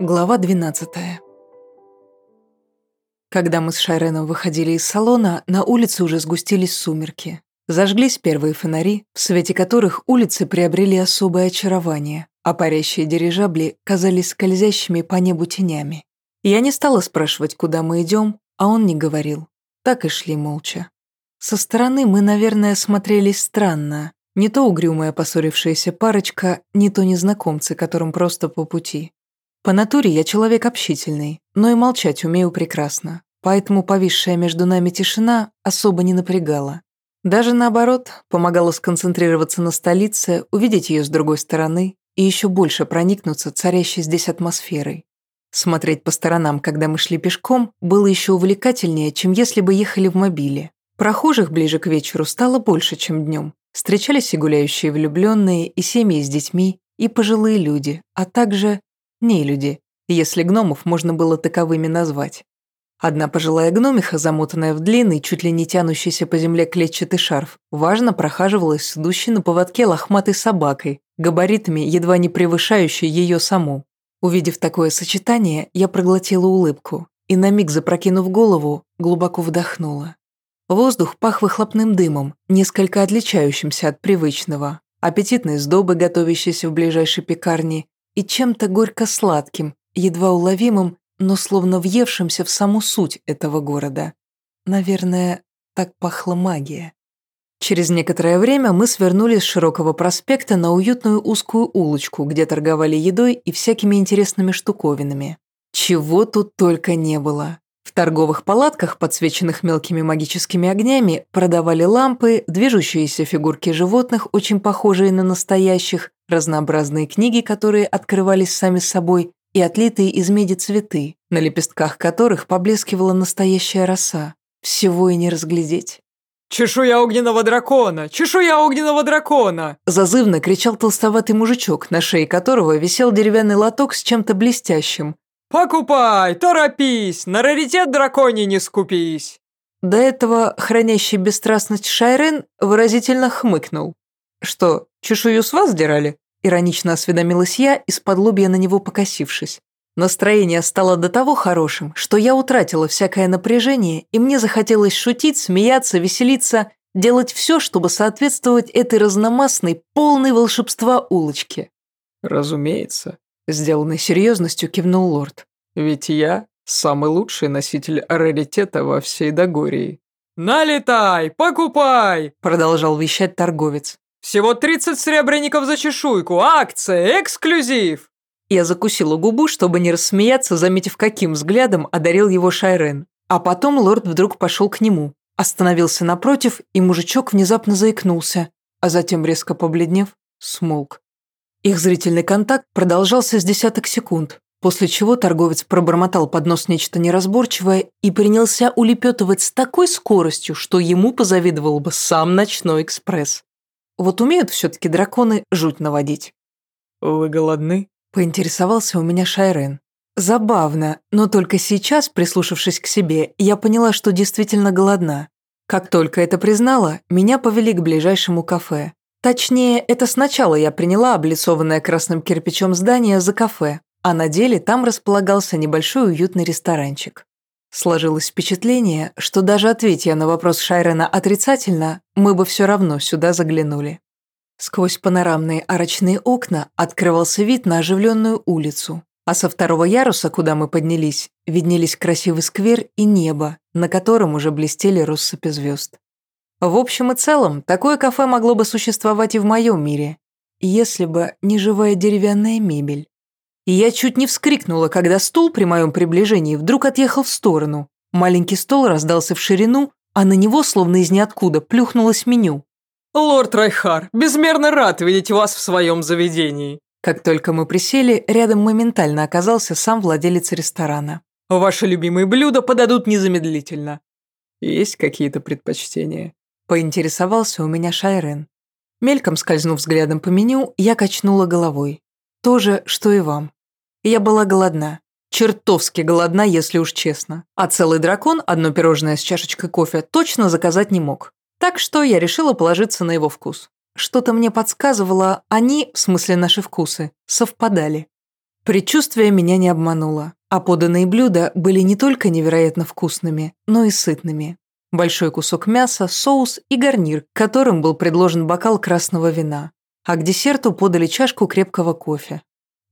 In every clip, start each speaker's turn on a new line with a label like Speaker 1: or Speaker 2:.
Speaker 1: Глава 12 Когда мы с Шайреном выходили из салона, на улице уже сгустились сумерки. Зажглись первые фонари, в свете которых улицы приобрели особое очарование, а парящие дирижабли казались скользящими по небу тенями. Я не стала спрашивать, куда мы идем, а он не говорил. Так и шли молча. Со стороны мы, наверное, смотрелись странно. Не то угрюмая поссорившаяся парочка, не то незнакомцы, которым просто по пути. По натуре я человек общительный, но и молчать умею прекрасно, поэтому повисшая между нами тишина особо не напрягала. Даже наоборот, помогала сконцентрироваться на столице, увидеть ее с другой стороны и еще больше проникнуться царящей здесь атмосферой. Смотреть по сторонам, когда мы шли пешком, было еще увлекательнее, чем если бы ехали в мобиле. Прохожих ближе к вечеру стало больше, чем днем. Встречались и гуляющие влюбленные, и семьи с детьми, и пожилые люди, а также Нелюди, если гномов можно было таковыми назвать. Одна пожилая гномиха, замотанная в длинный, чуть ли не тянущийся по земле клетчатый шарф, важно прохаживалась с идущей на поводке лохматой собакой, габаритами, едва не превышающей ее саму. Увидев такое сочетание, я проглотила улыбку и, на миг запрокинув голову, глубоко вдохнула. Воздух пах выхлопным дымом, несколько отличающимся от привычного, аппетитной сдобы, готовящейся в ближайшей пекарне, и чем-то горько-сладким, едва уловимым, но словно въевшимся в саму суть этого города. Наверное, так пахла магия. Через некоторое время мы свернули с широкого проспекта на уютную узкую улочку, где торговали едой и всякими интересными штуковинами. Чего тут только не было. В торговых палатках, подсвеченных мелкими магическими огнями, продавали лампы, движущиеся фигурки животных, очень похожие на настоящих, разнообразные книги, которые открывались сами собой, и отлитые из меди цветы, на лепестках которых поблескивала настоящая роса. Всего и не разглядеть.
Speaker 2: «Чешуя огненного дракона! Чешуя огненного дракона!»
Speaker 1: Зазывно кричал толстоватый мужичок, на шее которого висел деревянный лоток с чем-то блестящим.
Speaker 2: «Покупай! Торопись! На раритет драконий не скупись!»
Speaker 1: До этого хранящий бесстрастность Шайрен выразительно хмыкнул. «Что, чешую с вас сдирали?» Иронично осведомилась я, из-под лобья на него покосившись. Настроение стало до того хорошим, что я утратила всякое напряжение, и мне захотелось шутить, смеяться, веселиться, делать все, чтобы соответствовать этой разномастной, полной волшебства улочке.
Speaker 2: «Разумеется», – сделанной серьезностью кивнул лорд. «Ведь я самый лучший носитель раритета во всей Дагории». «Налетай, покупай!» – продолжал вещать торговец. Всего 30 сребреников за чешуйку, акция, эксклюзив!»
Speaker 1: Я закусила губу, чтобы не рассмеяться, заметив, каким взглядом одарил его Шайрен. А потом лорд вдруг пошел к нему, остановился напротив, и мужичок внезапно заикнулся, а затем, резко побледнев, смолк. Их зрительный контакт продолжался с десяток секунд, после чего торговец пробормотал под нос нечто неразборчивое и принялся улепетывать с такой скоростью, что ему позавидовал бы сам ночной экспресс. Вот умеют все-таки драконы жуть наводить.
Speaker 2: «Вы голодны?»
Speaker 1: – поинтересовался у меня Шайрен. Забавно, но только сейчас, прислушавшись к себе, я поняла, что действительно голодна. Как только это признала, меня повели к ближайшему кафе. Точнее, это сначала я приняла облицованное красным кирпичом здание за кафе, а на деле там располагался небольшой уютный ресторанчик. Сложилось впечатление, что даже ответь я на вопрос Шайрена отрицательно, мы бы все равно сюда заглянули. Сквозь панорамные арочные окна открывался вид на оживленную улицу, а со второго яруса, куда мы поднялись, виднелись красивый сквер и небо, на котором уже блестели россыпи звезд. В общем и целом, такое кафе могло бы существовать и в моем мире, если бы не живая деревянная мебель и я чуть не вскрикнула, когда стул при моем приближении вдруг отъехал в сторону. Маленький стол раздался в ширину, а на него, словно из ниоткуда, плюхнулось меню.
Speaker 2: «Лорд Райхар, безмерно рад видеть вас в своем заведении!»
Speaker 1: Как только мы присели, рядом моментально оказался сам владелец ресторана.
Speaker 2: «Ваши любимые блюда подадут незамедлительно». Есть какие-то предпочтения?»
Speaker 1: Поинтересовался у меня Шайрен. Мельком скользнув взглядом по меню, я качнула головой. То же, что и вам. Я была голодна. Чертовски голодна, если уж честно. А целый дракон, одно пирожное с чашечкой кофе, точно заказать не мог. Так что я решила положиться на его вкус. Что-то мне подсказывало, они, в смысле наши вкусы, совпадали. Предчувствие меня не обмануло, а поданные блюда были не только невероятно вкусными, но и сытными. Большой кусок мяса, соус и гарнир, которым был предложен бокал красного вина. А к десерту подали чашку крепкого кофе.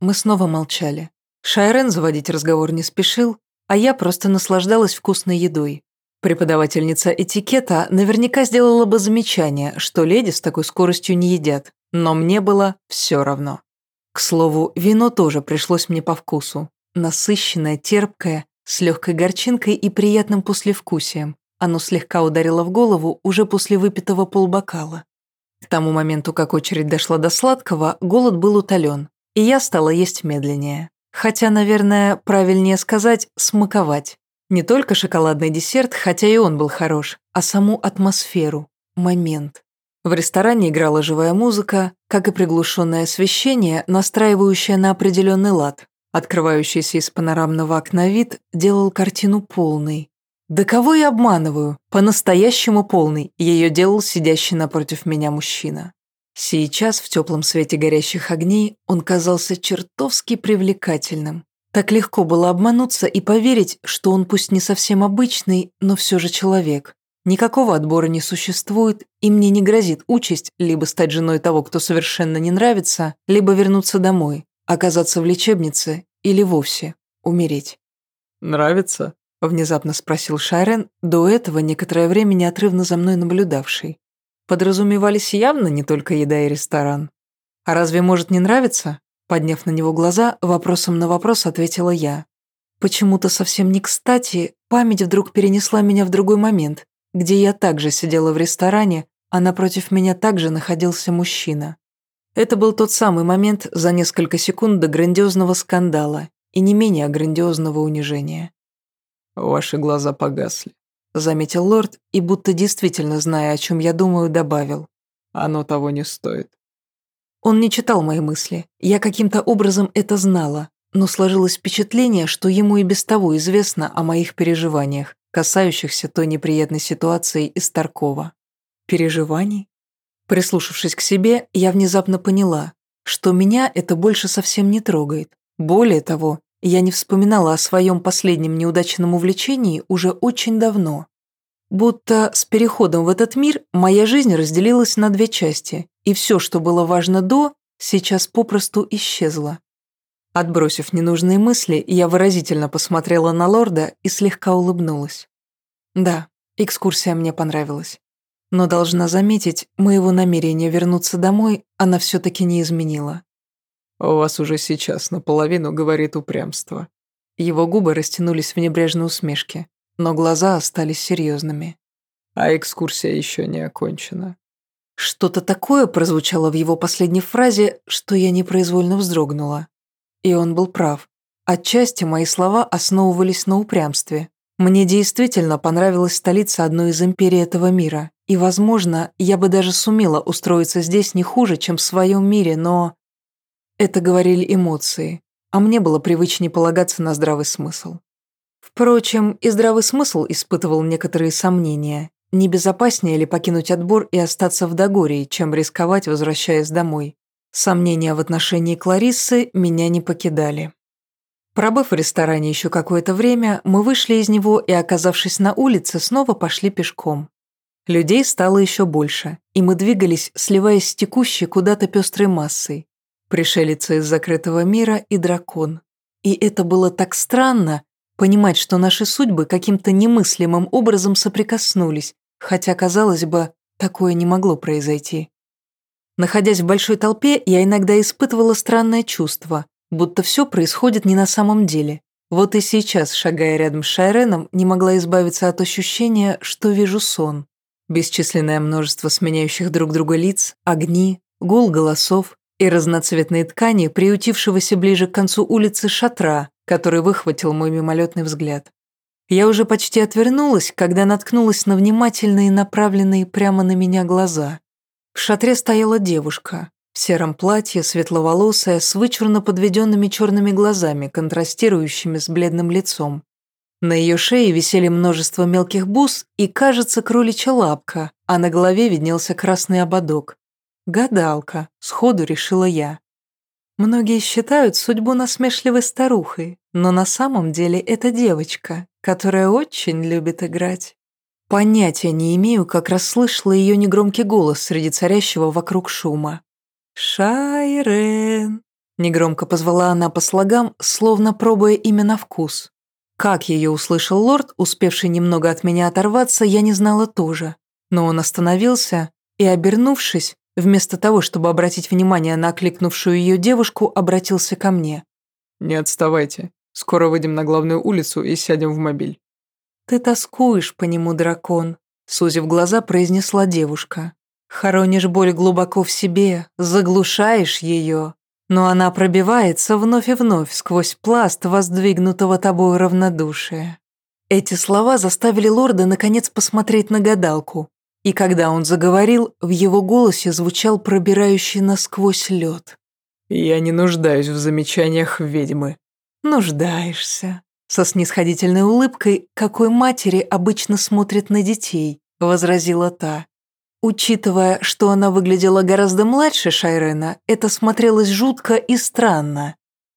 Speaker 1: Мы снова молчали. Шайрен заводить разговор не спешил, а я просто наслаждалась вкусной едой. Преподавательница этикета наверняка сделала бы замечание, что леди с такой скоростью не едят, но мне было все равно. К слову, вино тоже пришлось мне по вкусу. Насыщенное, терпкое, с легкой горчинкой и приятным послевкусием. Оно слегка ударило в голову уже после выпитого полбокала. К тому моменту, как очередь дошла до сладкого, голод был утолен, и я стала есть медленнее. Хотя, наверное, правильнее сказать «смаковать». Не только шоколадный десерт, хотя и он был хорош, а саму атмосферу, момент. В ресторане играла живая музыка, как и приглушенное освещение, настраивающее на определенный лад. Открывающийся из панорамного окна вид делал картину полной. Да кого я обманываю? По-настоящему полный. Ее делал сидящий напротив меня мужчина. Сейчас, в теплом свете горящих огней, он казался чертовски привлекательным. Так легко было обмануться и поверить, что он пусть не совсем обычный, но все же человек. Никакого отбора не существует, и мне не грозит участь либо стать женой того, кто совершенно не нравится, либо вернуться домой, оказаться в лечебнице или вовсе умереть.
Speaker 2: «Нравится?»
Speaker 1: – внезапно спросил Шайрен, до этого некоторое время неотрывно за мной наблюдавший. Подразумевались явно не только еда и ресторан. А разве может не нравиться? Подняв на него глаза, вопросом на вопрос ответила я. Почему-то совсем не кстати, память вдруг перенесла меня в другой момент, где я также сидела в ресторане, а напротив меня также находился мужчина. Это был тот самый момент за несколько секунд до грандиозного скандала и не менее грандиозного унижения.
Speaker 2: Ваши глаза погасли
Speaker 1: заметил лорд и, будто действительно зная, о чем я думаю, добавил.
Speaker 2: Оно того не стоит.
Speaker 1: Он не читал мои мысли. Я каким-то образом это знала, но сложилось впечатление, что ему и без того известно о моих переживаниях, касающихся той неприятной ситуации из Таркова. Переживаний? Прислушавшись к себе, я внезапно поняла, что меня это больше совсем не трогает. Более того, я не вспоминала о своем последнем неудачном увлечении уже очень давно. Будто с переходом в этот мир моя жизнь разделилась на две части, и все, что было важно до, сейчас попросту исчезло. Отбросив ненужные мысли, я выразительно посмотрела на лорда и слегка улыбнулась. Да, экскурсия мне понравилась. Но должна заметить, моего намерения вернуться домой она все-таки не изменила.
Speaker 2: У вас уже сейчас наполовину говорит упрямство».
Speaker 1: Его губы растянулись в небрежной усмешке, но глаза остались серьезными.
Speaker 2: А экскурсия еще не окончена.
Speaker 1: Что-то такое прозвучало в его последней фразе, что я непроизвольно вздрогнула. И он был прав. Отчасти мои слова основывались на упрямстве. Мне действительно понравилась столица одной из империй этого мира, и, возможно, я бы даже сумела устроиться здесь не хуже, чем в своем мире, но... Это говорили эмоции, а мне было привычнее полагаться на здравый смысл. Впрочем, и здравый смысл испытывал некоторые сомнения. Не безопаснее ли покинуть отбор и остаться в Дагории, чем рисковать, возвращаясь домой? Сомнения в отношении Клариссы меня не покидали. Пробыв в ресторане еще какое-то время, мы вышли из него и, оказавшись на улице, снова пошли пешком. Людей стало еще больше, и мы двигались, сливаясь с текущей куда-то пестрой массой. Пришелица из закрытого мира и дракон. И это было так странно, понимать, что наши судьбы каким-то немыслимым образом соприкоснулись, хотя, казалось бы, такое не могло произойти. Находясь в большой толпе, я иногда испытывала странное чувство, будто все происходит не на самом деле. Вот и сейчас, шагая рядом с Шайреном, не могла избавиться от ощущения, что вижу сон. Бесчисленное множество сменяющих друг друга лиц, огни, гул голосов, и разноцветные ткани приютившегося ближе к концу улицы шатра, который выхватил мой мимолетный взгляд. Я уже почти отвернулась, когда наткнулась на внимательные, направленные прямо на меня глаза. В шатре стояла девушка, в сером платье, светловолосая, с вычурно подведенными черными глазами, контрастирующими с бледным лицом. На ее шее висели множество мелких бус и, кажется, кроличья лапка, а на голове виднелся красный ободок. «Гадалка», — сходу решила я. Многие считают судьбу насмешливой старухой, но на самом деле это девочка, которая очень любит играть. Понятия не имею, как расслышала ее негромкий голос среди царящего вокруг шума. «Шайрен», — негромко позвала она по слогам, словно пробуя имя на вкус. Как ее услышал лорд, успевший немного от меня оторваться, я не знала тоже. Но он остановился и, обернувшись, вместо того, чтобы обратить внимание на окликнувшую ее девушку, обратился ко мне.
Speaker 2: «Не отставайте. Скоро выйдем на главную улицу и сядем в мобиль».
Speaker 1: «Ты тоскуешь по нему, дракон», — сузив глаза, произнесла девушка. «Хоронишь боль глубоко в себе, заглушаешь ее, но она пробивается вновь и вновь сквозь пласт воздвигнутого тобой равнодушия. Эти слова заставили лорда наконец посмотреть на гадалку, и когда он заговорил, в его голосе звучал пробирающий насквозь лед.
Speaker 2: «Я не нуждаюсь в замечаниях ведьмы».
Speaker 1: «Нуждаешься», со снисходительной улыбкой, какой матери обычно смотрят на детей, возразила та. Учитывая, что она выглядела гораздо младше Шайрена, это смотрелось жутко и странно.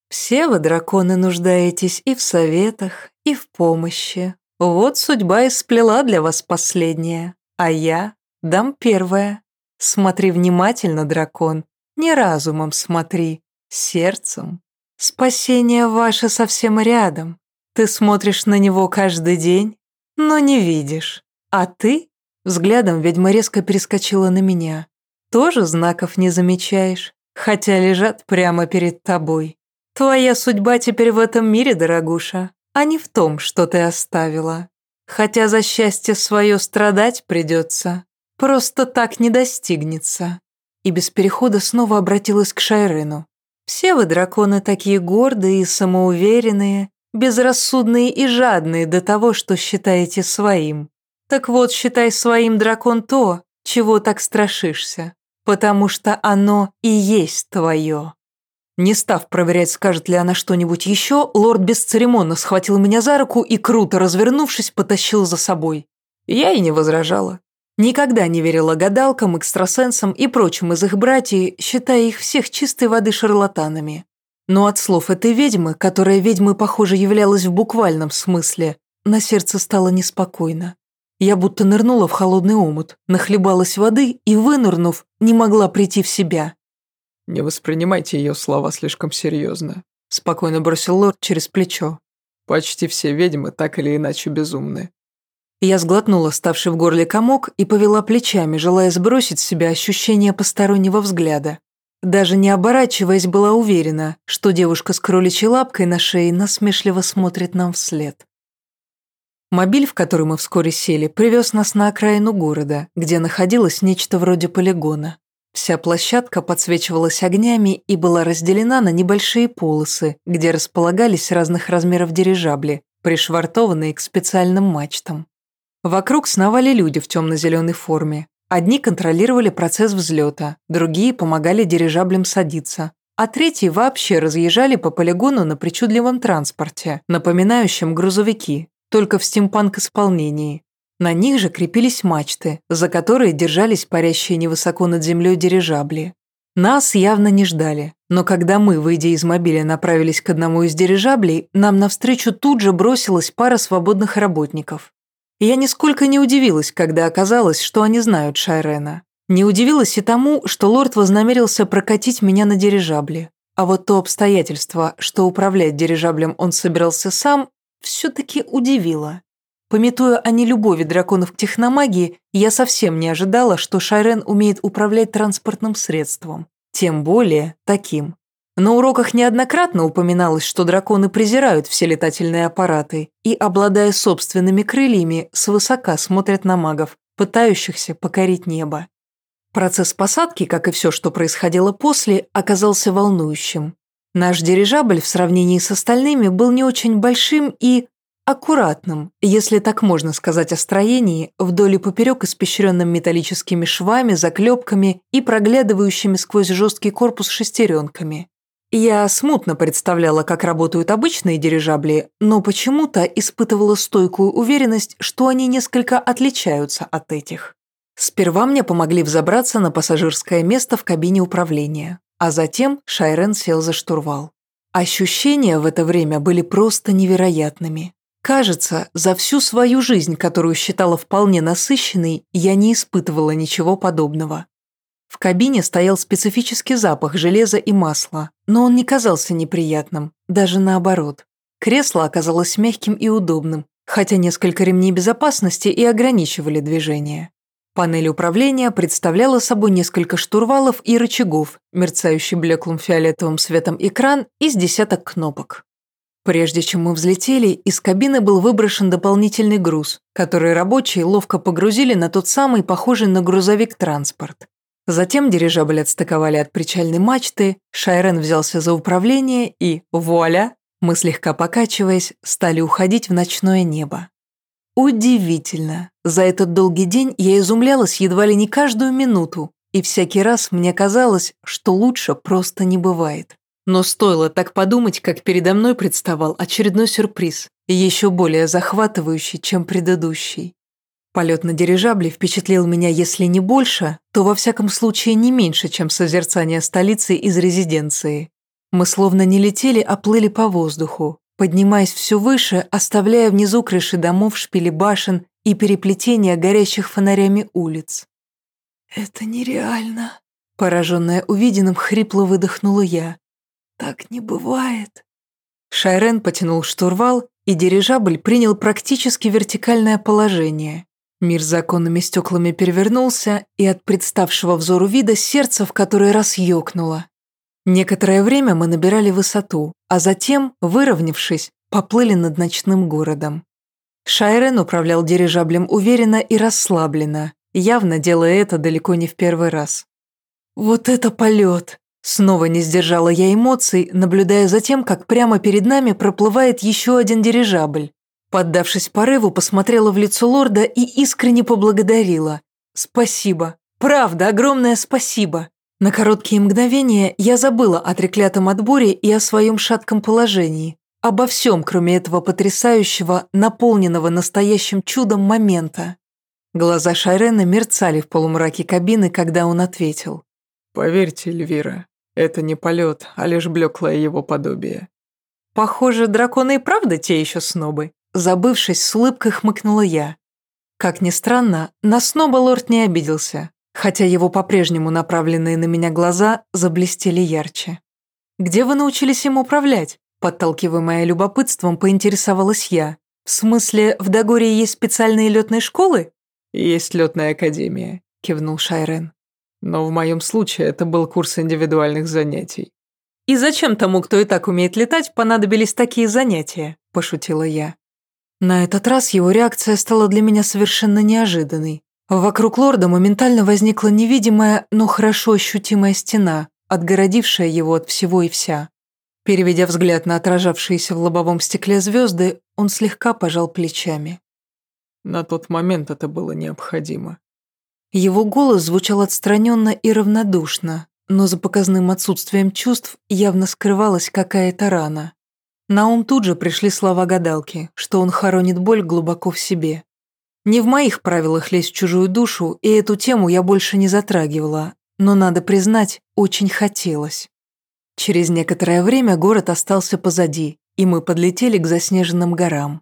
Speaker 1: Все вы, драконы, нуждаетесь и в советах, и в помощи. Вот судьба и сплела для вас последнее, а я дам первое. Смотри внимательно, дракон, не разумом смотри, сердцем. Спасение ваше совсем рядом. Ты смотришь на него каждый день, но не видишь. А ты Взглядом ведьма резко перескочила на меня. Тоже знаков не замечаешь, хотя лежат прямо перед тобой. Твоя судьба теперь в этом мире, дорогуша, а не в том, что ты оставила. Хотя за счастье свое страдать придется. Просто так не достигнется. И без перехода снова обратилась к Шайрену. Все вы, драконы, такие гордые и самоуверенные, безрассудные и жадные до того, что считаете своим. Так вот, считай своим дракон то, чего так страшишься, потому что оно и есть твое. Не став проверять, скажет ли она что-нибудь еще, лорд бесцеремонно схватил меня за руку и, круто развернувшись, потащил за собой. Я и не возражала. Никогда не верила гадалкам, экстрасенсам и прочим из их братьев, считая их всех чистой воды шарлатанами. Но от слов этой ведьмы, которая ведьмой, похоже, являлась в буквальном смысле, на сердце стало неспокойно. Я будто нырнула в холодный омут, нахлебалась воды и, вынырнув, не могла прийти в себя.
Speaker 2: «Не воспринимайте ее слова слишком серьезно», –
Speaker 1: спокойно бросил лорд через плечо.
Speaker 2: «Почти все ведьмы так или иначе безумны».
Speaker 1: Я сглотнула ставший в горле комок и повела плечами, желая сбросить с себя ощущение постороннего взгляда. Даже не оборачиваясь, была уверена, что девушка с кроличьей лапкой на шее насмешливо смотрит нам вслед. Мобиль, в который мы вскоре сели, привез нас на окраину города, где находилось нечто вроде полигона. Вся площадка подсвечивалась огнями и была разделена на небольшие полосы, где располагались разных размеров дирижабли, пришвартованные к специальным мачтам. Вокруг сновали люди в темно-зеленой форме. Одни контролировали процесс взлета, другие помогали дирижаблям садиться, а третьи вообще разъезжали по полигону на причудливом транспорте, напоминающем грузовики, только в стимпанк-исполнении. На них же крепились мачты, за которые держались парящие невысоко над землей дирижабли. Нас явно не ждали, но когда мы, выйдя из мобиля, направились к одному из дирижаблей, нам навстречу тут же бросилась пара свободных работников. Я нисколько не удивилась, когда оказалось, что они знают Шайрена. Не удивилась и тому, что лорд вознамерился прокатить меня на дирижабле. А вот то обстоятельство, что управлять дирижаблем он собирался сам, все-таки удивило. Пометуя о нелюбови драконов к техномагии, я совсем не ожидала, что Шайрен умеет управлять транспортным средством. Тем более таким. На уроках неоднократно упоминалось, что драконы презирают все летательные аппараты и, обладая собственными крыльями, свысока смотрят на магов, пытающихся покорить небо. Процесс посадки, как и все, что происходило после, оказался волнующим. Наш дирижабль в сравнении с остальными был не очень большим и аккуратным, если так можно сказать о строении, вдоль и поперек испещренным металлическими швами, заклепками и проглядывающими сквозь жесткий корпус шестеренками. Я смутно представляла, как работают обычные дирижабли, но почему-то испытывала стойкую уверенность, что они несколько отличаются от этих. Сперва мне помогли взобраться на пассажирское место в кабине управления, а затем Шайрен сел за штурвал. Ощущения в это время были просто невероятными. Кажется, за всю свою жизнь, которую считала вполне насыщенной, я не испытывала ничего подобного. В кабине стоял специфический запах железа и масла, но он не казался неприятным, даже наоборот. Кресло оказалось мягким и удобным, хотя несколько ремней безопасности и ограничивали движение. Панель управления представляла собой несколько штурвалов и рычагов, мерцающий блеклым фиолетовым светом экран и с десяток кнопок. Прежде чем мы взлетели, из кабины был выброшен дополнительный груз, который рабочие ловко погрузили на тот самый похожий на грузовик транспорт. Затем дирижабль отстыковали от причальной мачты, Шайрен взялся за управление и, вуаля, мы слегка покачиваясь, стали уходить в ночное небо. Удивительно. За этот долгий день я изумлялась едва ли не каждую минуту, и всякий раз мне казалось, что лучше просто не бывает. Но стоило так подумать, как передо мной представал очередной сюрприз, еще более захватывающий, чем предыдущий. Полет на дирижабле впечатлил меня, если не больше, то во всяком случае не меньше, чем созерцание столицы из резиденции. Мы словно не летели, а плыли по воздуху, поднимаясь все выше, оставляя внизу крыши домов, шпили башен и переплетения горящих фонарями улиц. «Это нереально», — пораженная увиденным, хрипло выдохнула я. «Так не бывает». Шайрен потянул штурвал, и дирижабль принял практически вертикальное положение. Мир законными стеклами перевернулся, и от представшего взору вида сердце в который раз ёкнуло. Некоторое время мы набирали высоту, а затем, выровнявшись, поплыли над ночным городом. Шайрен управлял дирижаблем уверенно и расслабленно, явно делая это далеко не в первый раз. «Вот это полет!» Снова не сдержала я эмоций, наблюдая за тем, как прямо перед нами проплывает еще один дирижабль. Поддавшись порыву, посмотрела в лицо лорда и искренне поблагодарила. «Спасибо. Правда, огромное спасибо. На короткие мгновения я забыла о треклятом отборе и о своем шатком положении. Обо всем, кроме этого потрясающего, наполненного настоящим чудом момента. Глаза Шайрена мерцали в полумраке кабины, когда он ответил.
Speaker 2: «Поверьте, Эльвира, это не полет, а лишь блеклое его подобие».
Speaker 1: «Похоже, драконы и правда те еще снобы», забывшись, с улыбкой хмыкнула я. Как ни странно, на сноба лорд не обиделся хотя его по-прежнему направленные на меня глаза заблестели ярче. «Где вы научились им управлять?» Подталкиваемая любопытством, поинтересовалась я. «В смысле, в Дагоре есть специальные летные школы?»
Speaker 2: «Есть летная академия», — кивнул Шайрен. «Но в моем случае это был курс индивидуальных занятий».
Speaker 1: «И зачем тому, кто и так умеет летать, понадобились такие занятия?» – пошутила я. На этот раз его реакция стала для меня совершенно неожиданной. Вокруг лорда моментально возникла невидимая, но хорошо ощутимая стена, отгородившая его от всего и вся. Переведя взгляд на отражавшиеся в лобовом стекле звезды, он слегка пожал плечами.
Speaker 2: На тот момент это было необходимо.
Speaker 1: Его голос звучал отстраненно и равнодушно, но за показным отсутствием чувств явно скрывалась какая-то рана. На ум тут же пришли слова гадалки, что он хоронит боль глубоко в себе. Не в моих правилах лезть в чужую душу, и эту тему я больше не затрагивала, но, надо признать, очень хотелось. Через некоторое время город остался позади, и мы подлетели к заснеженным горам.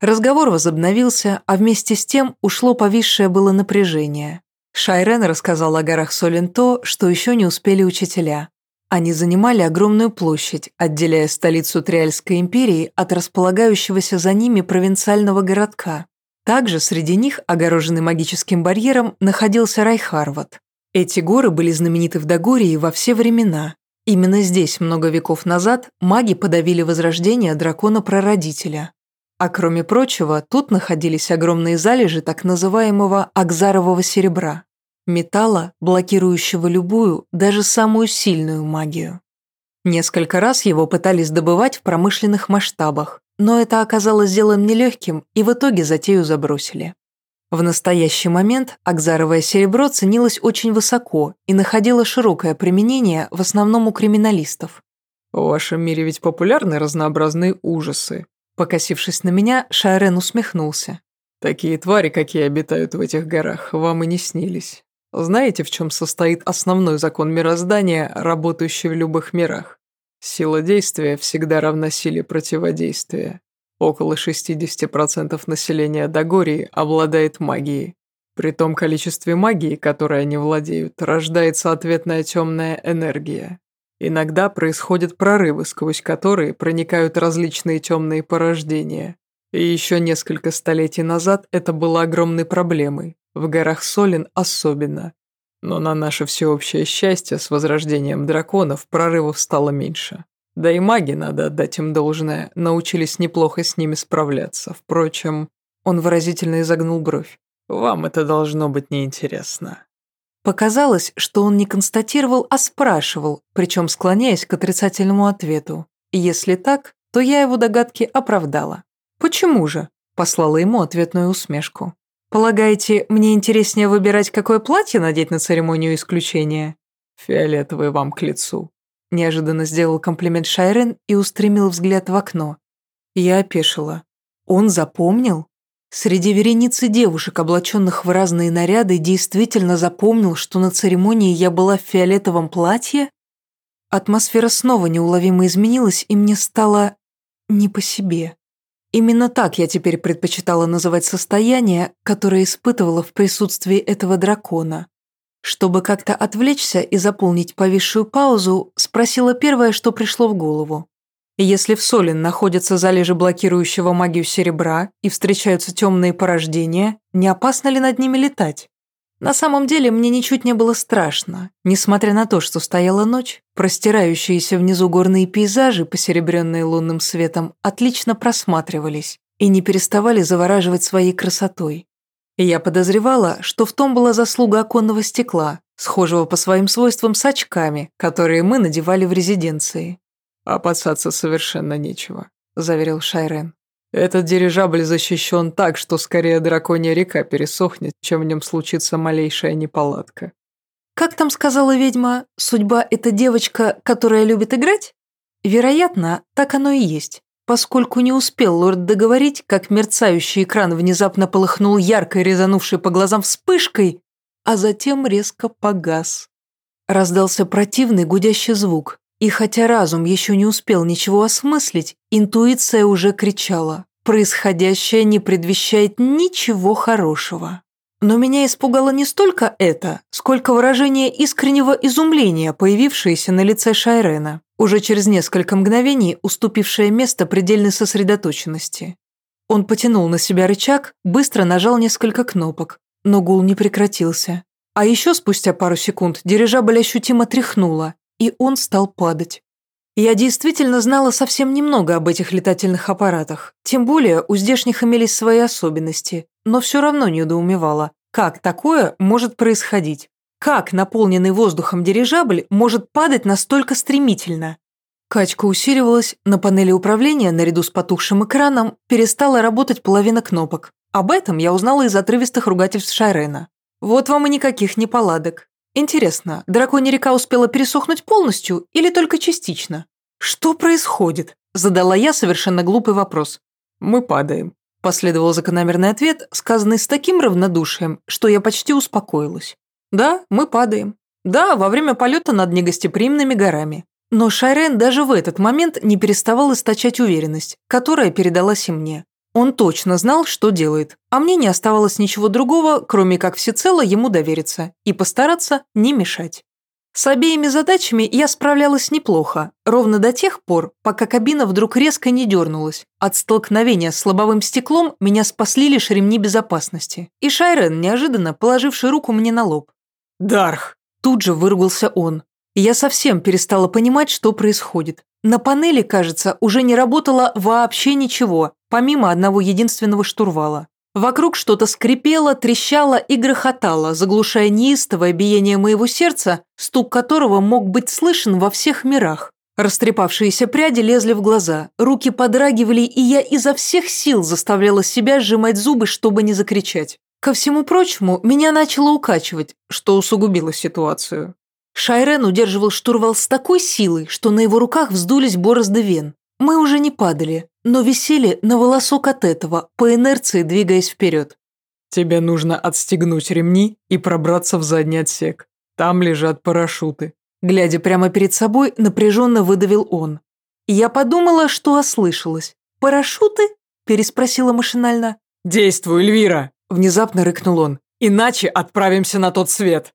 Speaker 1: Разговор возобновился, а вместе с тем ушло повисшее было напряжение. Шайрен рассказал о горах Солен то, что еще не успели учителя. Они занимали огромную площадь, отделяя столицу Триальской империи от располагающегося за ними провинциального городка. Также среди них, огороженный магическим барьером, находился Райхарват. Эти горы были знамениты в Дагории во все времена. Именно здесь, много веков назад, маги подавили возрождение дракона-прародителя. А кроме прочего, тут находились огромные залежи так называемого акзарового серебра. Металла, блокирующего любую, даже самую сильную магию. Несколько раз его пытались добывать в промышленных масштабах, но это оказалось делом нелегким, и в итоге затею забросили. В настоящий момент акзаровое серебро ценилось очень высоко и находило широкое применение в основном у криминалистов.
Speaker 2: «В вашем мире ведь популярны разнообразные ужасы».
Speaker 1: Покосившись на меня, Шайрен усмехнулся.
Speaker 2: «Такие твари, какие обитают в этих горах, вам и не снились. Знаете, в чем состоит основной закон мироздания, работающий в любых мирах? Сила действия всегда равна силе противодействия. Около 60% населения Дагории обладает магией. При том количестве магии, которой они владеют, рождается ответная темная энергия. Иногда происходят прорывы, сквозь которые проникают различные темные порождения. И еще несколько столетий назад это было огромной проблемой, в горах Солин особенно. Но на наше всеобщее счастье с возрождением драконов прорывов стало меньше. Да и маги, надо отдать им должное, научились неплохо с ними справляться. Впрочем, он выразительно изогнул бровь. Вам это должно быть неинтересно.
Speaker 1: Показалось, что он не констатировал, а спрашивал, причем склоняясь к отрицательному ответу. Если так, то я его догадки оправдала. «Почему же?» – послала ему ответную усмешку. «Полагаете, мне интереснее выбирать, какое платье надеть на церемонию исключения?»
Speaker 2: «Фиолетовый вам к лицу»,
Speaker 1: Неожиданно сделал комплимент Шайрен и устремил взгляд в окно. Я опешила. Он запомнил? Среди вереницы девушек, облаченных в разные наряды, действительно запомнил, что на церемонии я была в фиолетовом платье? Атмосфера снова неуловимо изменилась, и мне стало не по себе. Именно так я теперь предпочитала называть состояние, которое испытывала в присутствии этого дракона. Чтобы как-то отвлечься и заполнить повисшую паузу, спросила первое, что пришло в голову. Если в Солин находятся залежи блокирующего магию серебра и встречаются темные порождения, не опасно ли над ними летать? На самом деле мне ничуть не было страшно, несмотря на то, что стояла ночь, простирающиеся внизу горные пейзажи, посеребренные лунным светом, отлично просматривались и не переставали завораживать своей красотой. Я подозревала, что в том была заслуга оконного стекла, схожего по своим свойствам с очками, которые мы надевали в резиденции.
Speaker 2: «Опасаться совершенно нечего», – заверил Шайрен. «Этот дирижабль защищен так, что скорее драконья река пересохнет, чем в нем случится малейшая неполадка».
Speaker 1: «Как там сказала ведьма, судьба – это девочка, которая любит играть?» Вероятно, так оно и есть поскольку не успел лорд договорить, как мерцающий экран внезапно полыхнул яркой, резанувшей по глазам вспышкой, а затем резко погас. Раздался противный гудящий звук, и хотя разум еще не успел ничего осмыслить, интуиция уже кричала. Происходящее не предвещает ничего хорошего. Но меня испугало не столько это, сколько выражение искреннего изумления, появившееся на лице Шайрена уже через несколько мгновений уступившее место предельной сосредоточенности. Он потянул на себя рычаг, быстро нажал несколько кнопок, но гул не прекратился. А еще спустя пару секунд дирижабль ощутимо тряхнуло, и он стал падать. Я действительно знала совсем немного об этих летательных аппаратах, тем более у здешних имелись свои особенности, но все равно недоумевала, как такое может происходить. Как наполненный воздухом дирижабль может падать настолько стремительно? Качка усиливалась, на панели управления, наряду с потухшим экраном, перестала работать половина кнопок. Об этом я узнала из отрывистых ругательств Шайрена. Вот вам и никаких неполадок. Интересно, драконья река успела пересохнуть полностью или только частично? Что происходит? Задала я совершенно глупый вопрос.
Speaker 2: Мы падаем.
Speaker 1: Последовал закономерный ответ, сказанный с таким равнодушием, что я почти успокоилась. Да, мы падаем. Да, во время полета над негостеприимными горами. Но Шайрен даже в этот момент не переставал источать уверенность, которая передалась и мне. Он точно знал, что делает, а мне не оставалось ничего другого, кроме как всецело ему довериться и постараться не мешать. С обеими задачами я справлялась неплохо, ровно до тех пор, пока кабина вдруг резко не дернулась. От столкновения с лобовым стеклом меня спасли лишь ремни безопасности. И Шайрен, неожиданно положивший руку мне на лоб.
Speaker 2: «Дарх!»
Speaker 1: Тут же выругался он. Я совсем перестала понимать, что происходит. На панели, кажется, уже не работало вообще ничего, помимо одного единственного штурвала. Вокруг что-то скрипело, трещало и грохотало, заглушая неистовое биение моего сердца, стук которого мог быть слышен во всех мирах. Растрепавшиеся пряди лезли в глаза, руки подрагивали, и я изо всех сил заставляла себя сжимать зубы, чтобы не закричать. Ко всему прочему, меня начало укачивать, что усугубило ситуацию. Шайрен удерживал штурвал с такой силой, что на его руках вздулись борозды вен. Мы уже не падали, но висели на волосок от этого, по инерции двигаясь вперед.
Speaker 2: «Тебе нужно отстегнуть ремни и пробраться в задний отсек. Там лежат парашюты»,
Speaker 1: Глядя прямо перед собой, напряженно выдавил он. Я подумала, что ослышалась. «Парашюты?» – переспросила машинально.
Speaker 2: «Действуй, Эльвира!» – внезапно рыкнул он. «Иначе отправимся на тот свет!»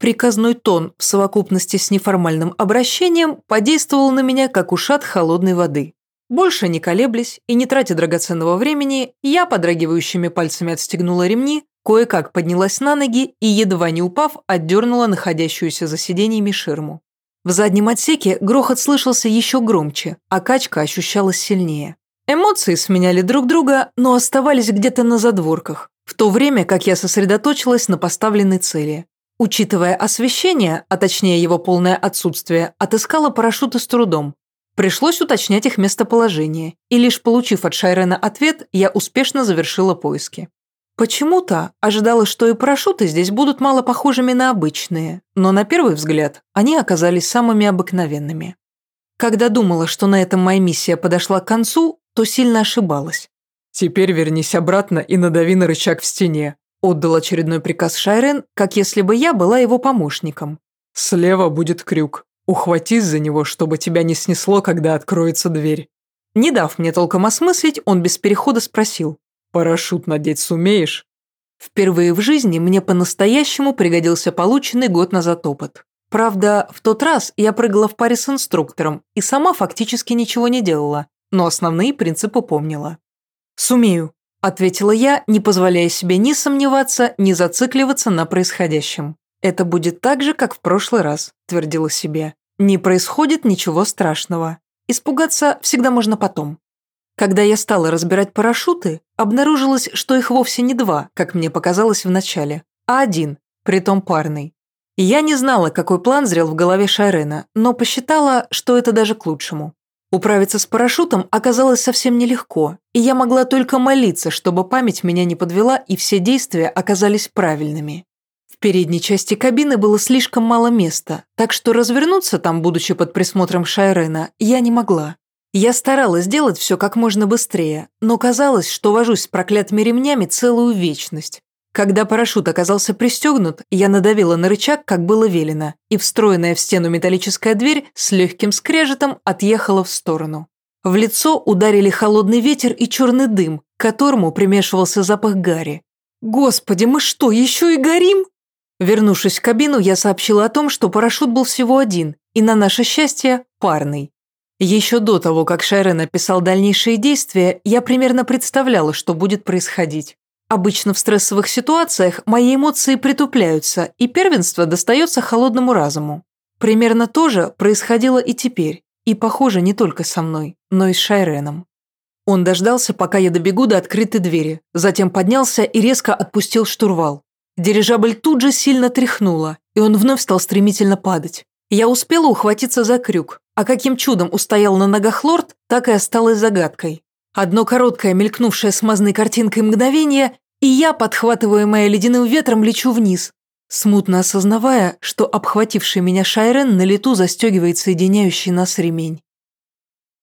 Speaker 1: Приказной тон в совокупности с неформальным обращением подействовал на меня, как ушат холодной воды. Больше не колеблясь и не тратя драгоценного времени, я подрагивающими пальцами отстегнула ремни, Кое-как поднялась на ноги и, едва не упав, отдернула находящуюся за сиденьями ширму. В заднем отсеке грохот слышался еще громче, а качка ощущалась сильнее. Эмоции сменяли друг друга, но оставались где-то на задворках, в то время как я сосредоточилась на поставленной цели. Учитывая освещение, а точнее его полное отсутствие, отыскала парашюты с трудом. Пришлось уточнять их местоположение, и лишь получив от Шайрена ответ, я успешно завершила поиски. Почему-то ожидала, что и парашюты здесь будут мало похожими на обычные, но на первый взгляд они оказались самыми обыкновенными. Когда думала, что на этом моя миссия подошла к концу, то сильно ошибалась.
Speaker 2: «Теперь вернись обратно и надави на рычаг в стене», отдал очередной приказ Шайрен, как если бы я была его помощником. «Слева будет крюк. Ухватись за него, чтобы тебя не снесло, когда откроется дверь».
Speaker 1: Не дав мне толком осмыслить, он без перехода спросил.
Speaker 2: Парашют надеть сумеешь?
Speaker 1: Впервые в жизни мне по-настоящему пригодился полученный год назад опыт. Правда, в тот раз я прыгала в паре с инструктором и сама фактически ничего не делала, но основные принципы помнила. «Сумею», – ответила я, не позволяя себе ни сомневаться, ни зацикливаться на происходящем. «Это будет так же, как в прошлый раз», – твердила себе. «Не происходит ничего страшного. Испугаться всегда можно потом». Когда я стала разбирать парашюты, обнаружилось, что их вовсе не два, как мне показалось вначале, а один, притом парный. Я не знала, какой план зрел в голове Шайрена, но посчитала, что это даже к лучшему. Управиться с парашютом оказалось совсем нелегко, и я могла только молиться, чтобы память меня не подвела и все действия оказались правильными. В передней части кабины было слишком мало места, так что развернуться там, будучи под присмотром Шайрена, я не могла. Я старалась сделать все как можно быстрее, но казалось, что вожусь с проклятыми ремнями целую вечность. Когда парашют оказался пристегнут, я надавила на рычаг, как было велено, и встроенная в стену металлическая дверь с легким скрежетом отъехала в сторону. В лицо ударили холодный ветер и черный дым, к которому примешивался запах гари. «Господи, мы что, еще и горим?» Вернувшись в кабину, я сообщила о том, что парашют был всего один, и на наше счастье парный. Еще до того, как Шайрен написал дальнейшие действия, я примерно представляла, что будет происходить. Обычно в стрессовых ситуациях мои эмоции притупляются, и первенство достается холодному разуму. Примерно то же происходило и теперь, и, похоже, не только со мной, но и с Шайреном. Он дождался, пока я добегу до открытой двери, затем поднялся и резко отпустил штурвал. Дирижабль тут же сильно тряхнула, и он вновь стал стремительно падать. Я успела ухватиться за крюк, а каким чудом устоял на ногах лорд, так и осталось загадкой. Одно короткое, мелькнувшее смазной картинкой мгновение, и я, подхватываемая ледяным ветром, лечу вниз, смутно осознавая, что обхвативший меня Шайрен на лету застегивает соединяющий нас ремень.